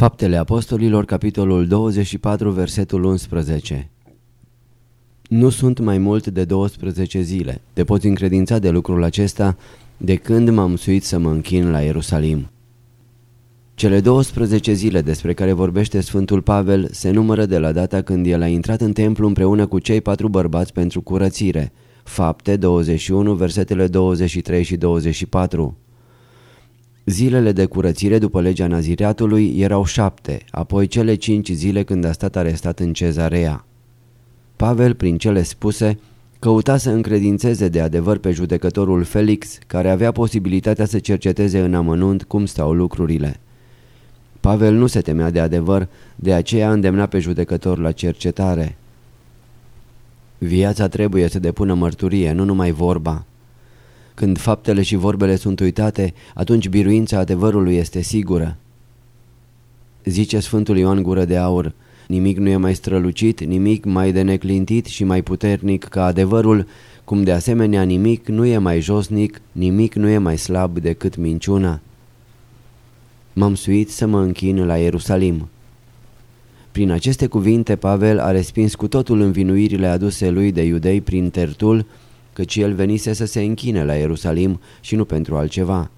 Faptele Apostolilor, capitolul 24, versetul 11 Nu sunt mai mult de 12 zile, te poți încredința de lucrul acesta de când m-am suit să mă închin la Ierusalim. Cele 12 zile despre care vorbește Sfântul Pavel se numără de la data când el a intrat în templu împreună cu cei patru bărbați pentru curățire. Fapte 21, versetele 23 și 24. Zilele de curățire după legea nazireatului erau șapte, apoi cele cinci zile când a stat arestat în cezarea. Pavel, prin cele spuse, căuta să încredințeze de adevăr pe judecătorul Felix, care avea posibilitatea să cerceteze în amănunt cum stau lucrurile. Pavel nu se temea de adevăr, de aceea îndemna pe judecător la cercetare. Viața trebuie să depună mărturie, nu numai vorba. Când faptele și vorbele sunt uitate, atunci biruința adevărului este sigură. Zice Sfântul Ioan Gură de Aur, nimic nu e mai strălucit, nimic mai de neclintit și mai puternic ca adevărul, cum de asemenea nimic nu e mai josnic, nimic nu e mai slab decât minciuna. M-am suit să mă închin la Ierusalim. Prin aceste cuvinte, Pavel a respins cu totul învinuirile aduse lui de iudei prin Tertul, căci el venise să se închine la Ierusalim și nu pentru altceva.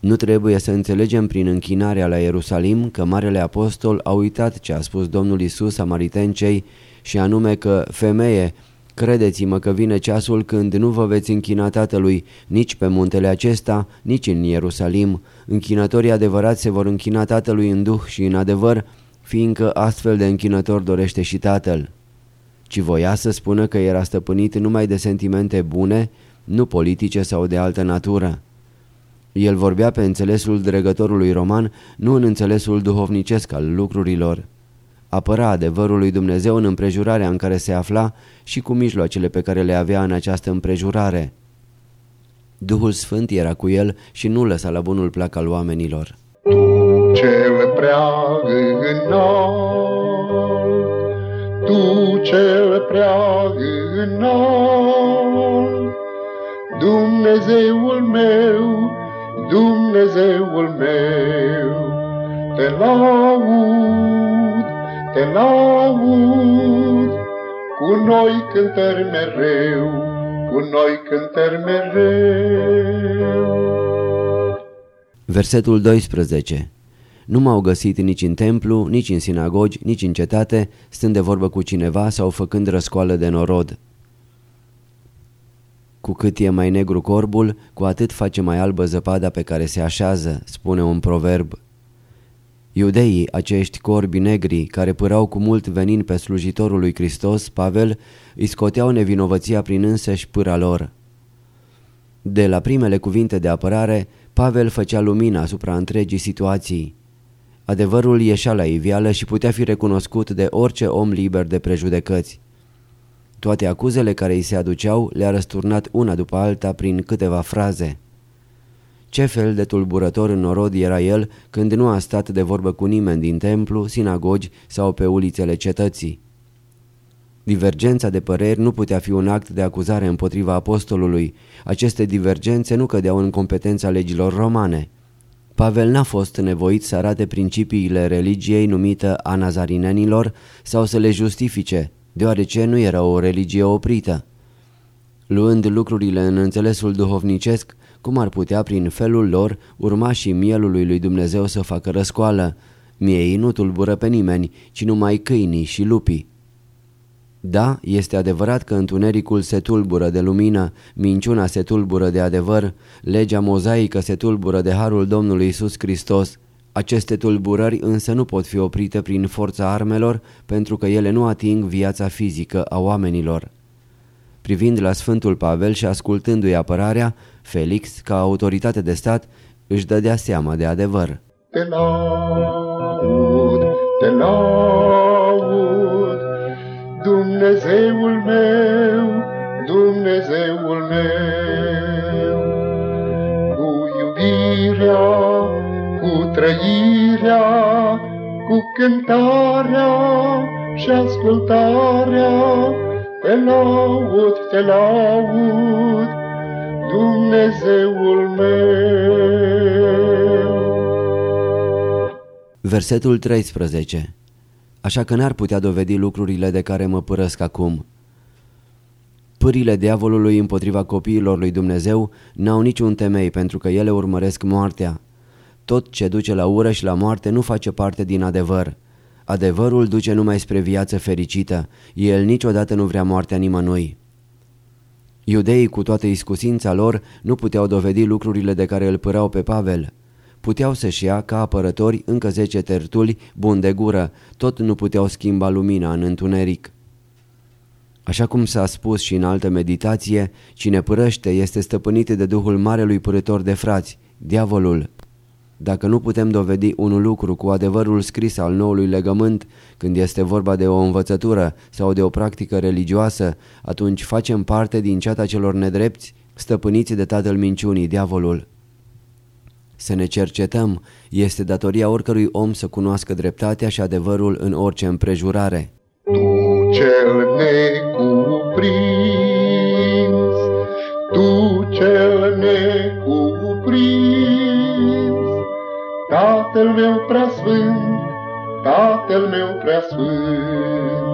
Nu trebuie să înțelegem prin închinarea la Ierusalim că Marele Apostol a uitat ce a spus Domnul Isus Samaritencei și anume că, femeie, credeți-mă că vine ceasul când nu vă veți închina Tatălui nici pe muntele acesta, nici în Ierusalim. Închinătorii adevărați se vor închina Tatălui în duh și în adevăr, fiindcă astfel de închinător dorește și Tatăl. Ci voia să spună că era stăpânit numai de sentimente bune, nu politice sau de altă natură. El vorbea pe înțelesul dregătorului roman, nu în înțelesul duhovnicesc al lucrurilor. Apăra adevărul lui Dumnezeu în împrejurarea în care se afla și cu mijloacele pe care le avea în această împrejurare. Duhul Sfânt era cu el și nu lăsa la bunul plac al oamenilor. Cel prea înalt, Tu cel prea înalt, Dumnezeul meu, Dumnezeul meu, Te laud, te laud, Cu noi cântări mereu, cu noi cântări mereu. Versetul 12 Nu m-au găsit nici în templu, nici în sinagogi, nici în cetate, stând de vorbă cu cineva sau făcând răscoală de norod. Cu cât e mai negru corbul, cu atât face mai albă zăpada pe care se așează, spune un proverb. Iudeii, acești corbi negri, care pârau cu mult venin pe slujitorul lui Hristos, Pavel, îi scoteau nevinovăția prin însăși pâra lor. De la primele cuvinte de apărare, Pavel făcea lumină asupra întregii situații. Adevărul ieșea la ivială și putea fi recunoscut de orice om liber de prejudecăți. Toate acuzele care îi se aduceau le-a răsturnat una după alta prin câteva fraze. Ce fel de tulburător în norod era el când nu a stat de vorbă cu nimeni din templu, sinagogi sau pe ulițele cetății. Divergența de păreri nu putea fi un act de acuzare împotriva apostolului. Aceste divergențe nu cădeau în competența legilor romane. Pavel n-a fost nevoit să arate principiile religiei numită a nazarinenilor sau să le justifice, deoarece nu era o religie oprită. Luând lucrurile în înțelesul duhovnicesc, cum ar putea prin felul lor urmașii mielului lui Dumnezeu să facă răscoală, Miei nu tulbură pe nimeni, ci numai câinii și lupii. Da, este adevărat că întunericul se tulbură de lumină, minciuna se tulbură de adevăr, legea mozaică se tulbură de harul Domnului Isus Hristos. Aceste tulburări însă nu pot fi oprite prin forța armelor pentru că ele nu ating viața fizică a oamenilor. Privind la Sfântul Pavel și ascultându-i apărarea, Felix, ca autoritate de stat, își dădea seama de adevăr. Te laud, te laud, Dumnezeul meu, Dumnezeul meu, cu iubirea, cu trăirea, cu cântarea și ascultarea, te laud, te laud, Dumnezeul meu. Versetul 13 Așa că n-ar putea dovedi lucrurile de care mă părăsc acum. Pârile diavolului împotriva copiilor lui Dumnezeu n-au niciun temei pentru că ele urmăresc moartea. Tot ce duce la ură și la moarte nu face parte din adevăr. Adevărul duce numai spre viață fericită. El niciodată nu vrea moartea nimănui. Iudeii cu toată iscusința lor nu puteau dovedi lucrurile de care îl păreau pe Pavel. Puteau să-și ia ca apărători încă zece tertuli bun de gură, tot nu puteau schimba lumina în întuneric. Așa cum s-a spus și în altă meditație, cine părăște este stăpânit de Duhul Marelui Părător de frați, diavolul. Dacă nu putem dovedi un lucru cu adevărul scris al noului legământ, când este vorba de o învățătură sau de o practică religioasă, atunci facem parte din ceata celor nedrepți, stăpâniți de tatăl minciunii, diavolul. Să ne cercetăm, este datoria oricărui om să cunoască dreptatea și adevărul în orice împrejurare. Tu cel necuprins, tu cel necuprins, Tatăl meu prea sfânt, Tatăl meu prea sfânt,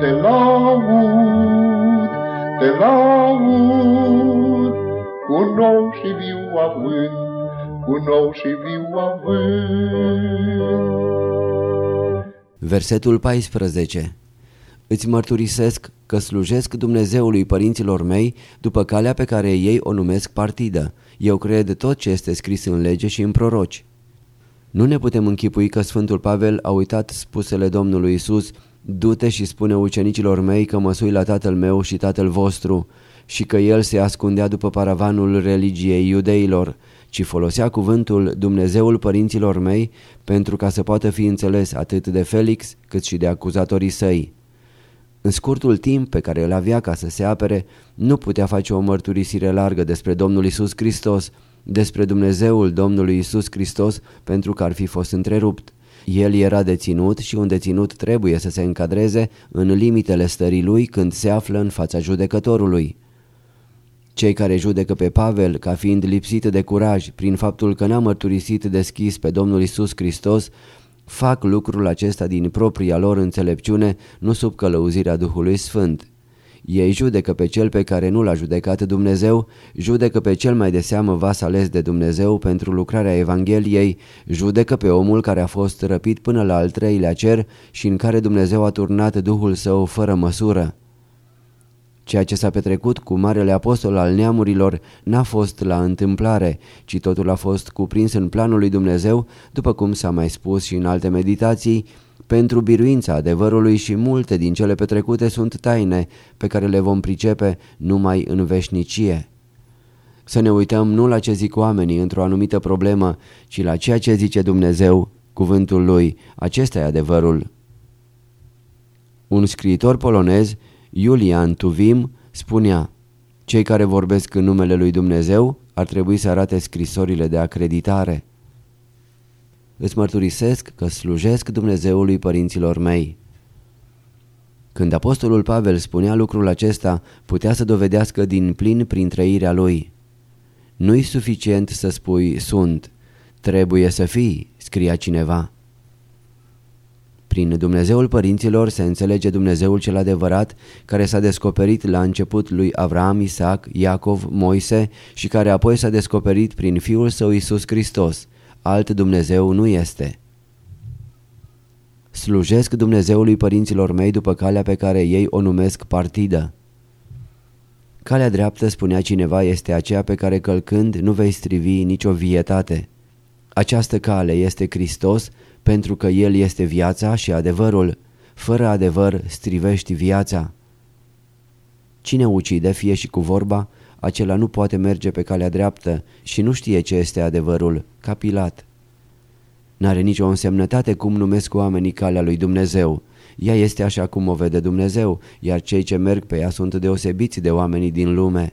te laud, te laud, cu nou și viu avânt, cu nou și viu avânt. Versetul 14 Îți mărturisesc că slujesc Dumnezeului părinților mei după calea pe care ei o numesc partidă. Eu cred tot ce este scris în lege și în proroci. Nu ne putem închipui că Sfântul Pavel a uitat spusele Domnului Isus, du-te și spune ucenicilor mei că mă sui la tatăl meu și tatăl vostru și că el se ascundea după paravanul religiei iudeilor, ci folosea cuvântul Dumnezeul părinților mei pentru ca să poată fi înțeles atât de Felix cât și de acuzatorii săi. În scurtul timp pe care îl avea ca să se apere, nu putea face o mărturisire largă despre Domnul Isus Hristos, despre Dumnezeul Domnului Isus Hristos pentru că ar fi fost întrerupt. El era deținut și un deținut trebuie să se încadreze în limitele stării lui când se află în fața judecătorului. Cei care judecă pe Pavel ca fiind lipsit de curaj prin faptul că n-a mărturisit deschis pe Domnul Isus Hristos fac lucrul acesta din propria lor înțelepciune, nu sub călăuzirea Duhului Sfânt. Ei judecă pe cel pe care nu l-a judecat Dumnezeu, judecă pe cel mai de seamă vas ales de Dumnezeu pentru lucrarea Evangheliei, judecă pe omul care a fost răpit până la al treilea cer și în care Dumnezeu a turnat Duhul Său fără măsură. Ceea ce s-a petrecut cu Marele Apostol al neamurilor n-a fost la întâmplare, ci totul a fost cuprins în planul lui Dumnezeu, după cum s-a mai spus și în alte meditații, pentru biruința adevărului și multe din cele petrecute sunt taine pe care le vom pricepe numai în veșnicie. Să ne uităm nu la ce zic oamenii într-o anumită problemă, ci la ceea ce zice Dumnezeu, cuvântul lui, acesta e adevărul. Un scriitor polonez, Julian Tuvim, spunea Cei care vorbesc în numele lui Dumnezeu ar trebui să arate scrisorile de acreditare. Îți mărturisesc că slujesc Dumnezeului părinților mei. Când apostolul Pavel spunea lucrul acesta, putea să dovedească din plin prin trăirea lui. Nu-i suficient să spui sunt, trebuie să fii, scria cineva. Prin Dumnezeul părinților se înțelege Dumnezeul cel adevărat care s-a descoperit la început lui Avram, Isaac, Iacov, Moise și care apoi s-a descoperit prin Fiul Său Isus Hristos, alt Dumnezeu nu este. Slujesc Dumnezeului părinților mei după calea pe care ei o numesc partidă. Calea dreaptă, spunea cineva, este aceea pe care călcând nu vei strivi nicio vietate. Această cale este Hristos pentru că El este viața și adevărul. Fără adevăr strivești viața. Cine ucide, fie și cu vorba, acela nu poate merge pe calea dreaptă și nu știe ce este adevărul, ca Pilat. N-are nicio însemnătate cum numesc oamenii calea lui Dumnezeu. Ea este așa cum o vede Dumnezeu, iar cei ce merg pe ea sunt deosebiți de oamenii din lume.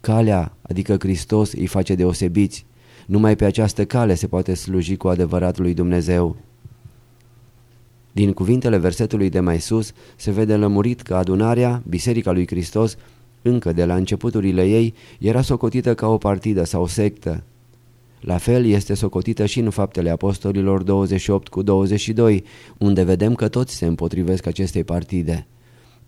Calea, adică Hristos, îi face deosebiți. Numai pe această cale se poate sluji cu adevărat lui Dumnezeu. Din cuvintele versetului de mai sus se vede lămurit că adunarea, Biserica lui Hristos, încă de la începuturile ei, era socotită ca o partidă sau sectă. La fel este socotită și în faptele apostolilor 28 cu 22, unde vedem că toți se împotrivesc acestei partide.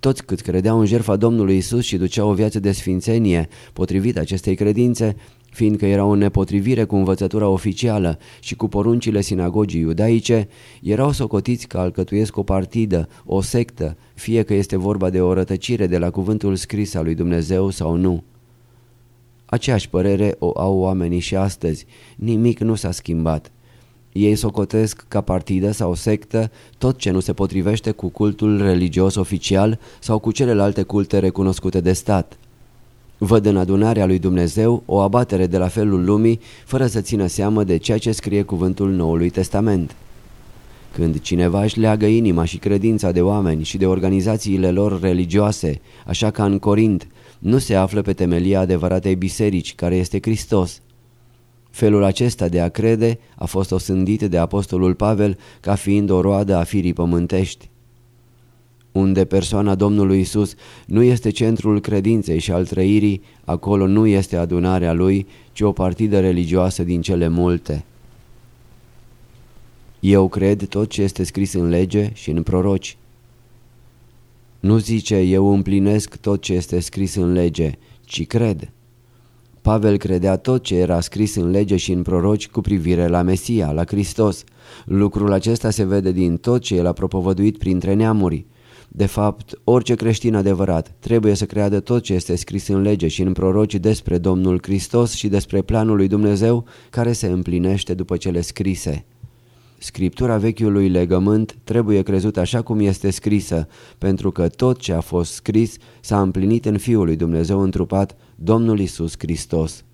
Toți cât credeau în jertfa Domnului Isus și duceau o viață de sfințenie, potrivit acestei credințe, fiindcă era o nepotrivire cu învățătura oficială și cu poruncile sinagogii iudaice, erau socotiți că alcătuiesc o partidă, o sectă, fie că este vorba de o rătăcire de la cuvântul scris al lui Dumnezeu sau nu. Aceeași părere o au oamenii și astăzi, nimic nu s-a schimbat. Ei socotesc ca partidă sau sectă tot ce nu se potrivește cu cultul religios oficial sau cu celelalte culte recunoscute de stat. Văd în adunarea lui Dumnezeu o abatere de la felul lumii fără să țină seamă de ceea ce scrie cuvântul Noului Testament. Când cineva își leagă inima și credința de oameni și de organizațiile lor religioase, așa ca în Corint, nu se află pe temelia adevăratei biserici, care este Hristos. Felul acesta de a crede a fost osândit de apostolul Pavel ca fiind o roadă a firii pământești. Unde persoana Domnului Isus nu este centrul credinței și al trăirii, acolo nu este adunarea lui, ci o partidă religioasă din cele multe. Eu cred tot ce este scris în lege și în proroci. Nu zice eu împlinesc tot ce este scris în lege, ci cred. Pavel credea tot ce era scris în lege și în proroci cu privire la Mesia, la Hristos. Lucrul acesta se vede din tot ce el a propovăduit printre neamuri. De fapt, orice creștin adevărat trebuie să creadă tot ce este scris în lege și în proroci despre Domnul Hristos și despre planul lui Dumnezeu care se împlinește după cele scrise. Scriptura vechiului legământ trebuie crezut așa cum este scrisă, pentru că tot ce a fost scris s-a împlinit în Fiul lui Dumnezeu întrupat, Domnul Isus Hristos.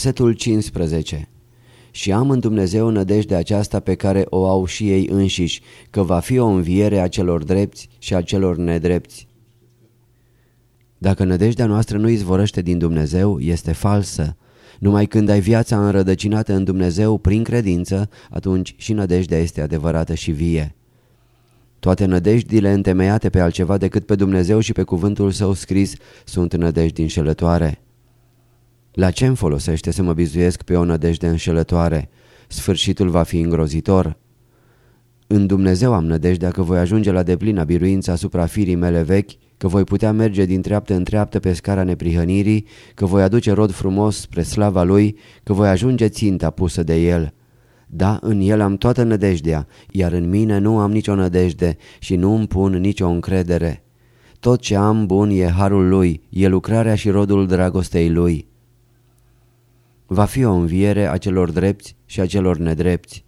Versetul 15 Și am în Dumnezeu nădejde aceasta pe care o au și ei înșiși, că va fi o înviere a celor drepți și a celor nedrepți. Dacă nădejdea noastră nu izvorăște din Dumnezeu, este falsă. Numai când ai viața înrădăcinată în Dumnezeu prin credință, atunci și nădejdea este adevărată și vie. Toate nădejdile întemeiate pe altceva decât pe Dumnezeu și pe cuvântul său scris sunt nădejdi înșelătoare. La ce îmi folosește să mă bizuiesc pe o nădejde înșelătoare? Sfârșitul va fi îngrozitor. În Dumnezeu am nădejdea că voi ajunge la deplina biruință asupra firii mele vechi, că voi putea merge din treaptă în treaptă pe scara neprihănirii, că voi aduce rod frumos spre slava Lui, că voi ajunge ținta pusă de El. Da, în El am toată nădejdea, iar în mine nu am nicio nădejde și nu îmi pun nicio încredere. Tot ce am bun e harul Lui, e lucrarea și rodul dragostei Lui va fi o înviere a celor drepți și a celor nedrepți.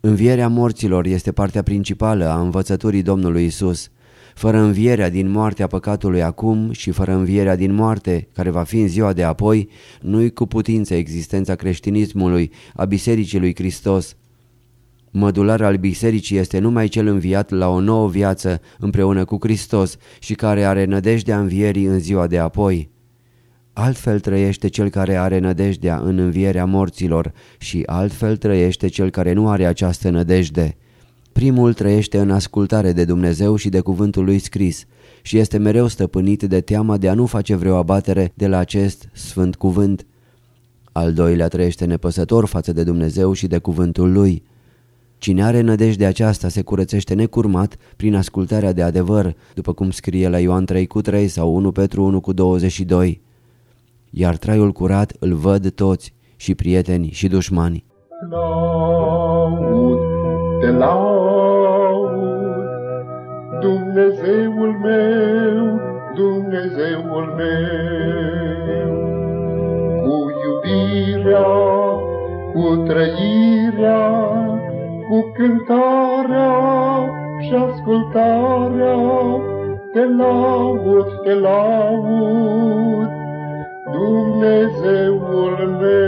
Învierea morților este partea principală a învățăturii Domnului Isus. Fără învierea din moartea păcatului acum și fără învierea din moarte, care va fi în ziua de apoi, nu-i cu putință existența creștinismului, a Bisericii lui Hristos. Mădular al bisericii este numai cel înviat la o nouă viață împreună cu Hristos și care are nădejdea învierii în ziua de apoi. Altfel trăiește cel care are nădejdea în învierea morților și altfel trăiește cel care nu are această nădejde. Primul trăiește în ascultare de Dumnezeu și de cuvântul lui scris și este mereu stăpânit de teama de a nu face vreo abatere de la acest sfânt cuvânt. Al doilea trăiește nepăsător față de Dumnezeu și de cuvântul lui. Cine are nădejde aceasta se curățește necurmat prin ascultarea de adevăr, după cum scrie la Ioan 3 cu 3 sau 1 Petru 1 cu 22. Iar traiul curat îl văd toți, și prieteni și dușmani. Laud, te laud, Dumnezeul meu, Dumnezeul meu, cu iubirea, cu trăirea, cu cântarea și ascultarea, te laud, te laud, Dumnezeul meu.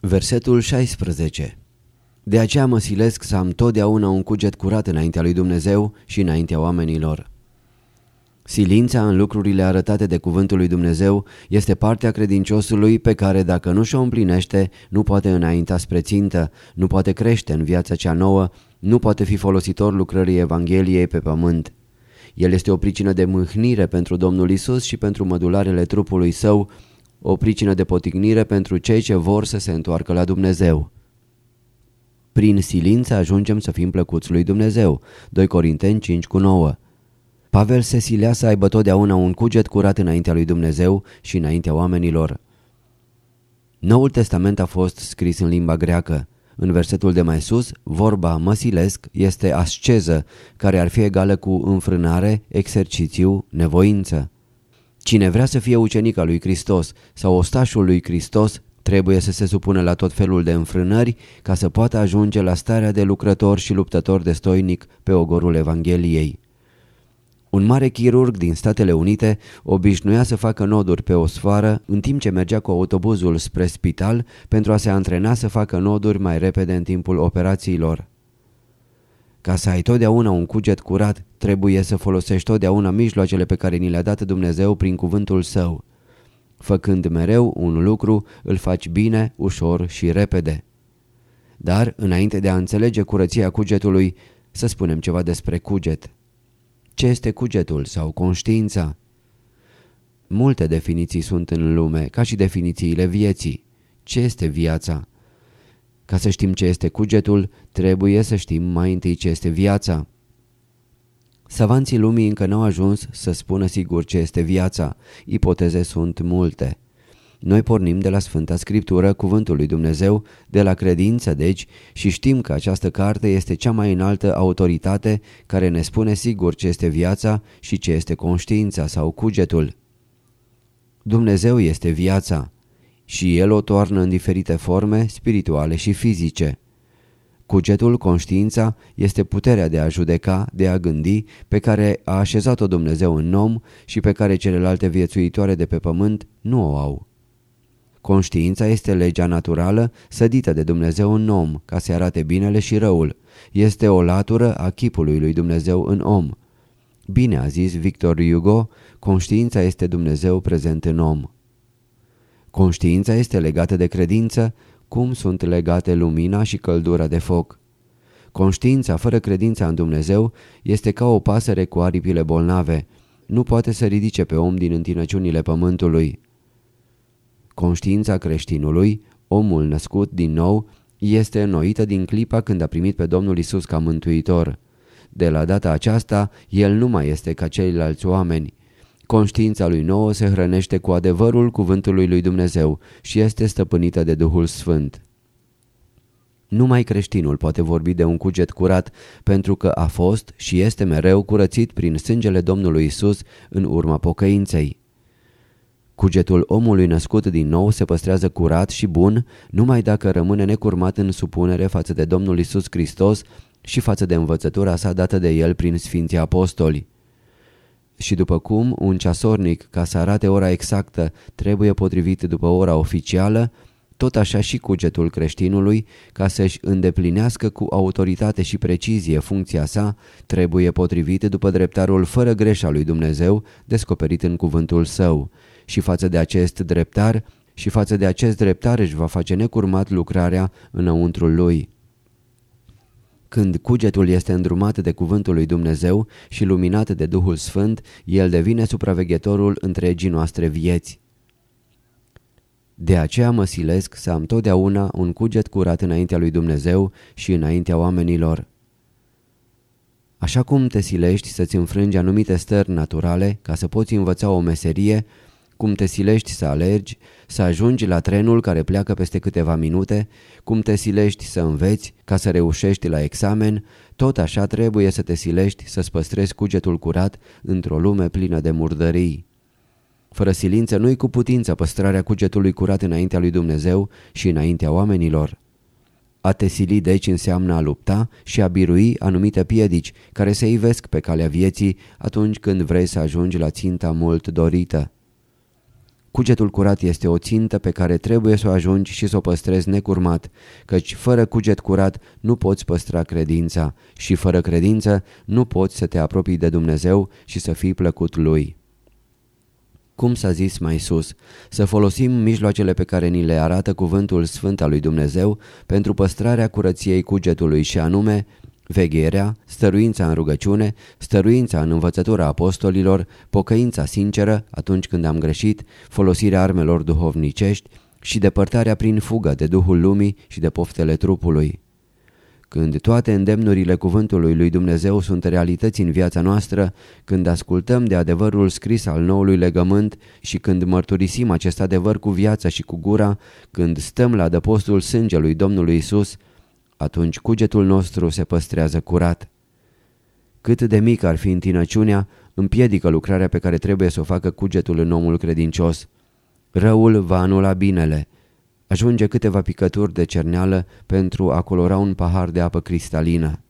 Versetul 16 De aceea mă silesc să am totdeauna un cuget curat înaintea lui Dumnezeu și înaintea oamenilor. Silința în lucrurile arătate de cuvântul lui Dumnezeu este partea credinciosului pe care dacă nu și-o împlinește, nu poate înainta spre țintă, nu poate crește în viața cea nouă, nu poate fi folositor lucrării Evangheliei pe pământ. El este o pricină de mâhnire pentru Domnul Isus și pentru mădularele trupului său, o pricină de potignire pentru cei ce vor să se întoarcă la Dumnezeu. Prin silință ajungem să fim plăcuți lui Dumnezeu. 2 Corinteni 5 cu 9 Pavel se silea să aibă totdeauna un cuget curat înaintea lui Dumnezeu și înaintea oamenilor. Noul Testament a fost scris în limba greacă. În versetul de mai sus, vorba măsilesc este asceză, care ar fi egală cu înfrânare, exercițiu, nevoință. Cine vrea să fie ucenic al lui Hristos sau ostașul lui Hristos trebuie să se supună la tot felul de înfrânări ca să poată ajunge la starea de lucrător și luptător de stoinic pe ogorul Evangheliei. Un mare chirurg din Statele Unite obișnuia să facă noduri pe o sfoară în timp ce mergea cu autobuzul spre spital pentru a se antrena să facă noduri mai repede în timpul operațiilor. Ca să ai totdeauna un cuget curat, trebuie să folosești totdeauna mijloacele pe care ni le-a dat Dumnezeu prin cuvântul său. Făcând mereu un lucru, îl faci bine, ușor și repede. Dar, înainte de a înțelege curăția cugetului, să spunem ceva despre cuget. Ce este cugetul sau conștiința? Multe definiții sunt în lume, ca și definițiile vieții. Ce este viața? Ca să știm ce este cugetul, trebuie să știm mai întâi ce este viața. Savanții lumii încă n-au ajuns să spună sigur ce este viața. Ipoteze sunt multe. Noi pornim de la Sfânta Scriptură, Cuvântul lui Dumnezeu, de la credință, deci, și știm că această carte este cea mai înaltă autoritate care ne spune sigur ce este viața și ce este conștiința sau cugetul. Dumnezeu este viața și El o toarnă în diferite forme, spirituale și fizice. Cugetul, conștiința, este puterea de a judeca, de a gândi, pe care a așezat-o Dumnezeu în om și pe care celelalte viețuitoare de pe pământ nu o au. Conștiința este legea naturală sădită de Dumnezeu în om ca să arate binele și răul. Este o latură a chipului lui Dumnezeu în om. Bine a zis Victor Hugo, conștiința este Dumnezeu prezent în om. Conștiința este legată de credință, cum sunt legate lumina și căldura de foc. Conștiința fără credința în Dumnezeu este ca o pasăre cu aripile bolnave. Nu poate să ridice pe om din întinăciunile pământului. Conștiința creștinului, omul născut din nou, este înnoită din clipa când a primit pe Domnul Isus ca mântuitor. De la data aceasta, el nu mai este ca ceilalți oameni. Conștiința lui nouă se hrănește cu adevărul cuvântului lui Dumnezeu și este stăpânită de Duhul Sfânt. Numai creștinul poate vorbi de un cuget curat pentru că a fost și este mereu curățit prin sângele Domnului Isus în urma pocăinței. Cugetul omului născut din nou se păstrează curat și bun numai dacă rămâne necurmat în supunere față de Domnul Isus Hristos și față de învățătura sa dată de el prin Sfinții Apostoli. Și după cum un ceasornic, ca să arate ora exactă, trebuie potrivit după ora oficială, tot așa și cugetul creștinului, ca să-și îndeplinească cu autoritate și precizie funcția sa, trebuie potrivit după dreptarul fără greș al lui Dumnezeu, descoperit în cuvântul său și față de acest dreptar și față de acest dreptar își va face necurmat lucrarea înăuntrul lui. Când cugetul este îndrumat de cuvântul lui Dumnezeu și luminat de Duhul Sfânt, el devine supraveghetorul întregii noastre vieți. De aceea mă silesc să am totdeauna un cuget curat înaintea lui Dumnezeu și înaintea oamenilor. Așa cum te silești să-ți înfrângi anumite stări naturale ca să poți învăța o meserie, cum te silești să alergi, să ajungi la trenul care pleacă peste câteva minute, cum te silești să înveți ca să reușești la examen, tot așa trebuie să te silești să-ți păstrezi cugetul curat într-o lume plină de murdării. Fără silință nu-i cu putință păstrarea cugetului curat înaintea lui Dumnezeu și înaintea oamenilor. A te sili deci înseamnă a lupta și a birui anumite piedici care se ivesc pe calea vieții atunci când vrei să ajungi la ținta mult dorită. Cugetul curat este o țintă pe care trebuie să o ajungi și să o păstrezi necurmat, căci fără cuget curat nu poți păstra credința și fără credință nu poți să te apropii de Dumnezeu și să fii plăcut Lui. Cum s-a zis mai sus, să folosim mijloacele pe care ni le arată cuvântul sfânt al lui Dumnezeu pentru păstrarea curăției cugetului și anume vegherea, stăruința în rugăciune, stăruința în învățătura apostolilor, pocăința sinceră atunci când am greșit, folosirea armelor duhovnicești și depărtarea prin fugă de Duhul lumii și de poftele trupului. Când toate îndemnurile cuvântului lui Dumnezeu sunt realități în viața noastră, când ascultăm de adevărul scris al noului legământ și când mărturisim acest adevăr cu viața și cu gura, când stăm la adăpostul sângelui Domnului Isus, atunci cugetul nostru se păstrează curat. Cât de mic ar fi întinăciunea, împiedică lucrarea pe care trebuie să o facă cugetul în omul credincios. Răul va anula binele. Ajunge câteva picături de cerneală pentru a colora un pahar de apă cristalină.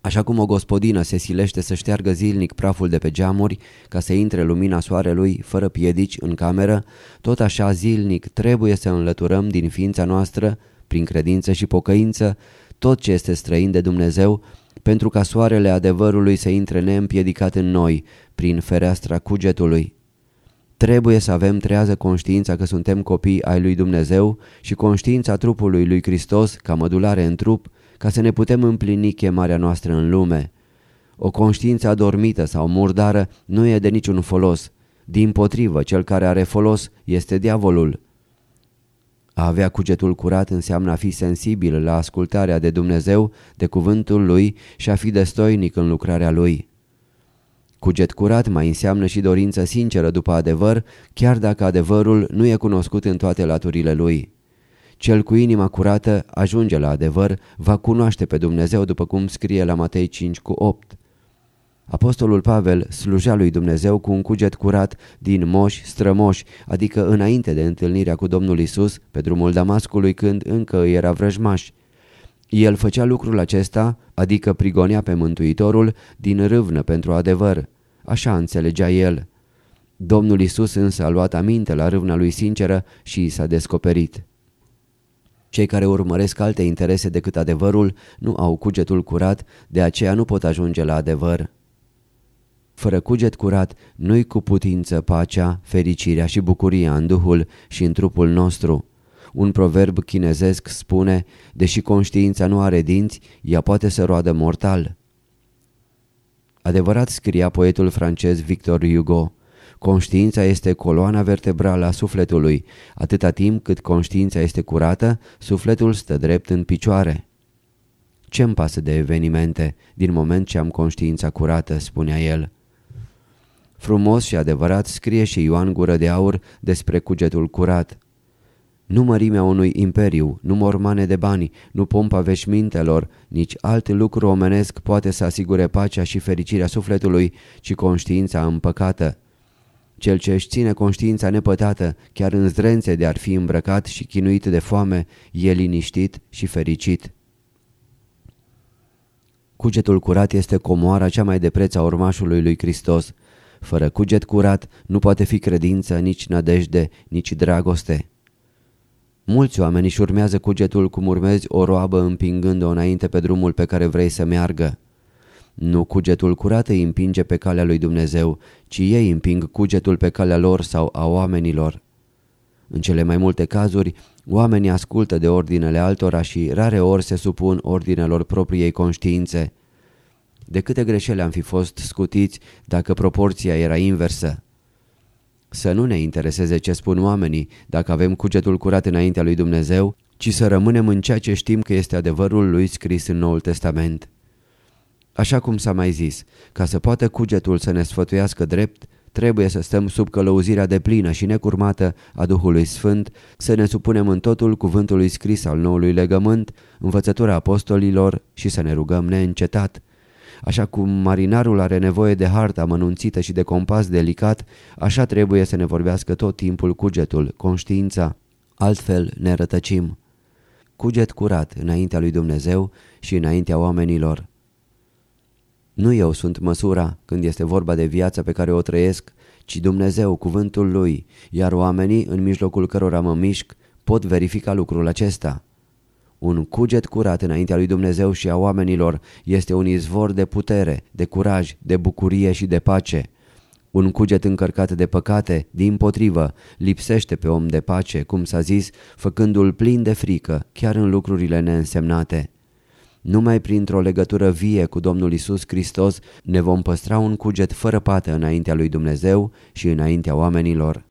Așa cum o gospodină se silește să șteargă zilnic praful de pe geamuri ca să intre lumina soarelui fără piedici în cameră, tot așa zilnic trebuie să înlăturăm din ființa noastră prin credință și pocăință, tot ce este străin de Dumnezeu, pentru ca soarele adevărului să intre neîmpiedicat în noi, prin fereastra cugetului. Trebuie să avem trează conștiința că suntem copii ai lui Dumnezeu și conștiința trupului lui Hristos ca mădulare în trup, ca să ne putem împlini chemarea noastră în lume. O conștiință adormită sau murdară nu e de niciun folos. Din potrivă, cel care are folos este diavolul. A avea cugetul curat înseamnă a fi sensibil la ascultarea de Dumnezeu, de cuvântul Lui și a fi destoinic în lucrarea Lui. Cuget curat mai înseamnă și dorință sinceră după adevăr, chiar dacă adevărul nu e cunoscut în toate laturile lui. Cel cu inima curată ajunge la adevăr, va cunoaște pe Dumnezeu după cum scrie la Matei 5 cu 8. Apostolul Pavel slujea lui Dumnezeu cu un cuget curat din moși strămoși, adică înainte de întâlnirea cu Domnul Isus pe drumul Damascului când încă era vrăjmaș. El făcea lucrul acesta, adică prigonea pe Mântuitorul, din râvnă pentru adevăr. Așa înțelegea el. Domnul Isus însă a luat aminte la râvna lui sinceră și s-a descoperit. Cei care urmăresc alte interese decât adevărul nu au cugetul curat, de aceea nu pot ajunge la adevăr. Fără cuget curat, nu-i cu putință pacea, fericirea și bucuria în Duhul și în trupul nostru. Un proverb chinezesc spune, deși conștiința nu are dinți, ea poate să roadă mortal. Adevărat scria poetul francez Victor Hugo, conștiința este coloana vertebrală a sufletului. Atâta timp cât conștiința este curată, sufletul stă drept în picioare. Ce-mi pasă de evenimente din moment ce am conștiința curată, spunea el. Frumos și adevărat scrie și Ioan Gură de Aur despre cugetul curat. Nu mărimea unui imperiu, nu mormane de bani, nu pompa veșmintelor, nici alt lucru omenesc poate să asigure pacea și fericirea sufletului, ci conștiința împăcată. Cel ce își ține conștiința nepătată, chiar în zdrențe de ar fi îmbrăcat și chinuit de foame, e liniștit și fericit. Cugetul curat este comoara cea mai de preț a urmașului lui Hristos. Fără cuget curat nu poate fi credință, nici nădejde, nici dragoste. Mulți oameni își urmează cugetul cum urmezi o roabă împingând-o înainte pe drumul pe care vrei să meargă. Nu cugetul curat îi împinge pe calea lui Dumnezeu, ci ei împing cugetul pe calea lor sau a oamenilor. În cele mai multe cazuri, oamenii ascultă de ordinele altora și rare ori se supun ordinelor propriei conștiințe. De câte greșeli am fi fost scutiți dacă proporția era inversă? Să nu ne intereseze ce spun oamenii dacă avem cugetul curat înaintea lui Dumnezeu, ci să rămânem în ceea ce știm că este adevărul lui scris în Noul Testament. Așa cum s-a mai zis, ca să poată cugetul să ne sfătuiască drept, trebuie să stăm sub călăuzirea de plină și necurmată a Duhului Sfânt, să ne supunem în totul cuvântului scris al noului legământ, învățătura apostolilor și să ne rugăm neîncetat. Așa cum marinarul are nevoie de hartă amănunțită și de compas delicat, așa trebuie să ne vorbească tot timpul cugetul, conștiința. Altfel ne rătăcim. Cuget curat înaintea lui Dumnezeu și înaintea oamenilor. Nu eu sunt măsura când este vorba de viața pe care o trăiesc, ci Dumnezeu, cuvântul Lui, iar oamenii, în mijlocul cărora mă mișc, pot verifica lucrul acesta. Un cuget curat înaintea lui Dumnezeu și a oamenilor este un izvor de putere, de curaj, de bucurie și de pace. Un cuget încărcat de păcate, din potrivă, lipsește pe om de pace, cum s-a zis, făcându-l plin de frică, chiar în lucrurile neînsemnate. Numai printr-o legătură vie cu Domnul Isus Hristos ne vom păstra un cuget fără pată înaintea lui Dumnezeu și înaintea oamenilor.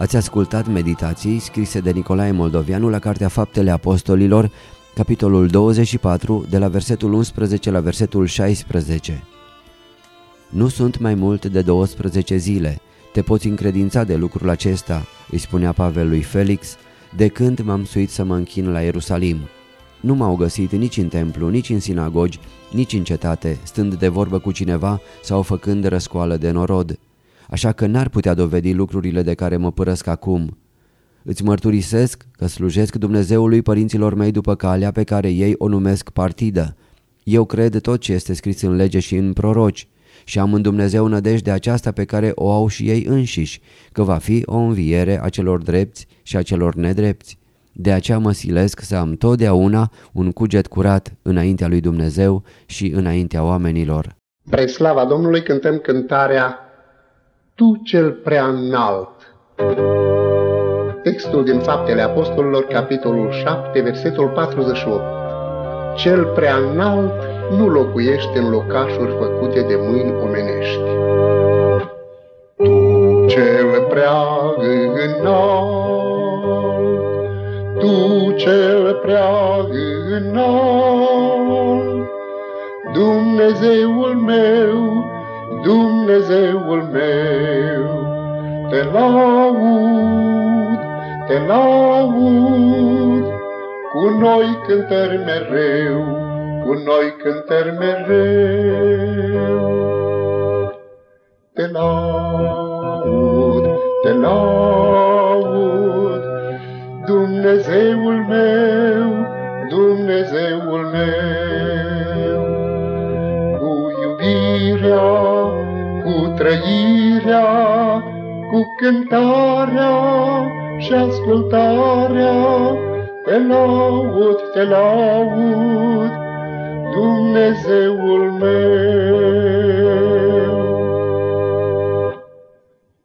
Ați ascultat meditații scrise de Nicolae Moldovianu la Cartea Faptele Apostolilor, capitolul 24, de la versetul 11 la versetul 16. Nu sunt mai mult de 12 zile, te poți încredința de lucrul acesta, îi spunea Pavel lui Felix, de când m-am suit să mă închin la Ierusalim. Nu m-au găsit nici în templu, nici în sinagogi, nici în cetate, stând de vorbă cu cineva sau făcând răscoală de norod. Așa că n-ar putea dovedi lucrurile de care mă părăsc acum. Îți mărturisesc că slujesc Dumnezeului părinților mei după calea pe care ei o numesc partidă. Eu cred tot ce este scris în lege și în proroci și am în Dumnezeu nădejde aceasta pe care o au și ei înșiși, că va fi o înviere a celor drepți și a celor nedrepți. De aceea mă silesc să am totdeauna un cuget curat înaintea lui Dumnezeu și înaintea oamenilor. Pre slava Domnului cântăm cântarea Tu cel prea înalt. Textul din Faptele Apostolilor, capitolul 7, versetul 48. Cel prea înalt nu locuiește în locașuri făcute de mâini omenești. Tu cel prea înalt, Tu cel prea înalt, Dumnezeul meu, Dumnezeul meu, te laud, te laud, cu noi cântări mereu, cu noi cântări mereu. Te laud, te laud, Dumnezeul meu, Dumnezeul meu, cu iubirea, cu trăirea, cu cântarea și ascultarea, te laud, te laud, Dumnezeul meu.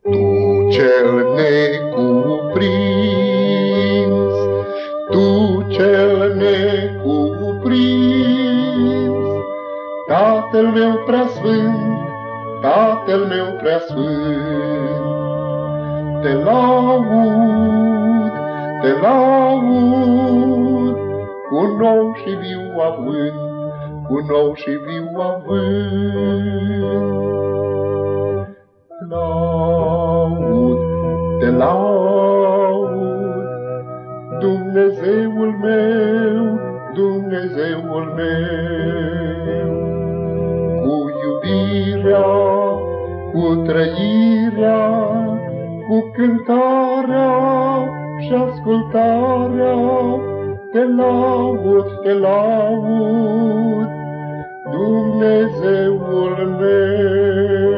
Tu cel necuprins, Tu cel necuprins, Tatăl meu preasfânt, Tatăl meu preasfânt, te laud, te laud, cu nou și viu avânt, cu nou și viu avânt. Te laud, te laud, Dumnezeul meu, Dumnezeul meu, cu iubirea, cu trăirea, cu cântarea și ascultarea, te laud, te laud, Dumnezeul meu.